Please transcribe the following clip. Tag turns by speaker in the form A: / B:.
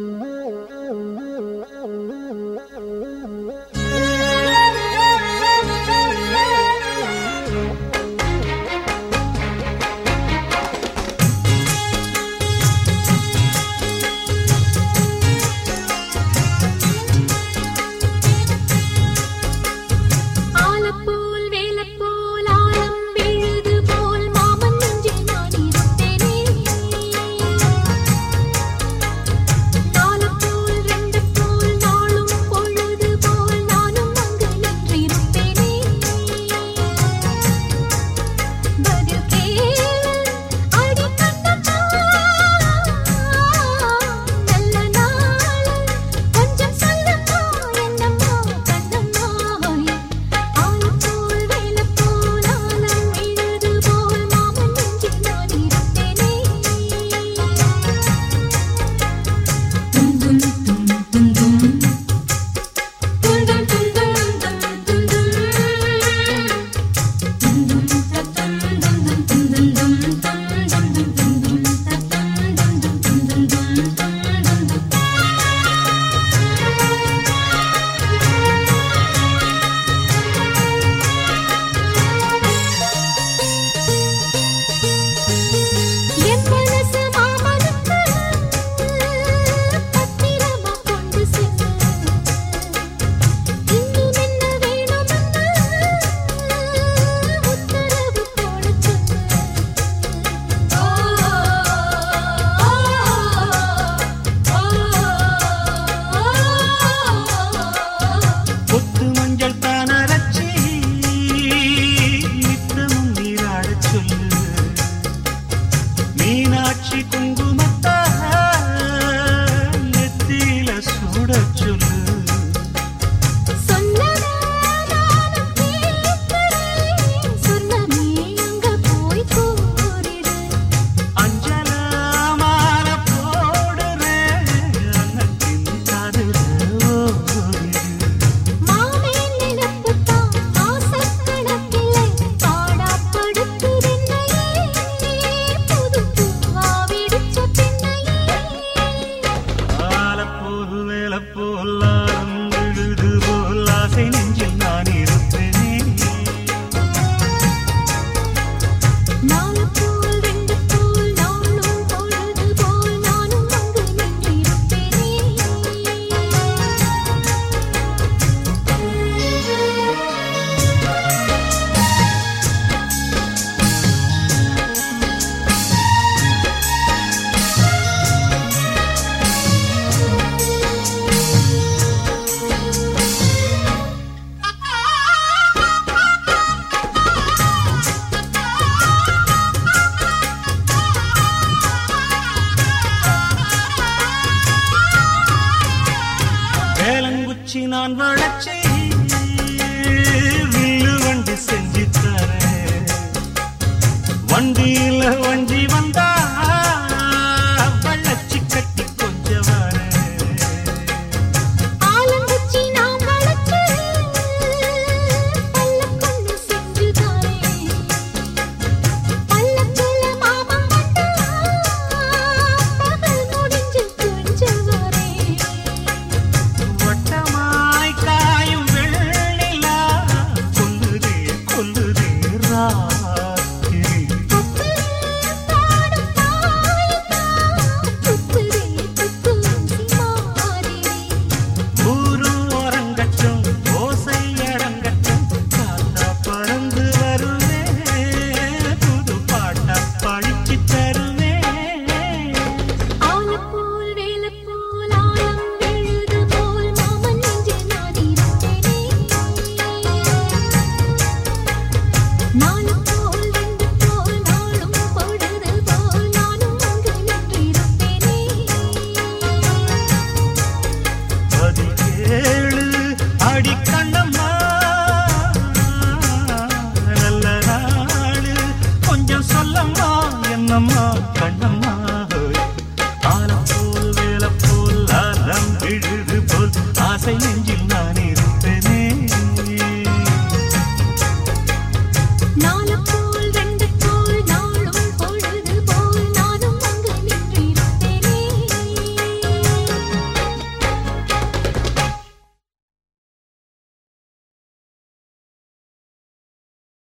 A: Mm-hmm.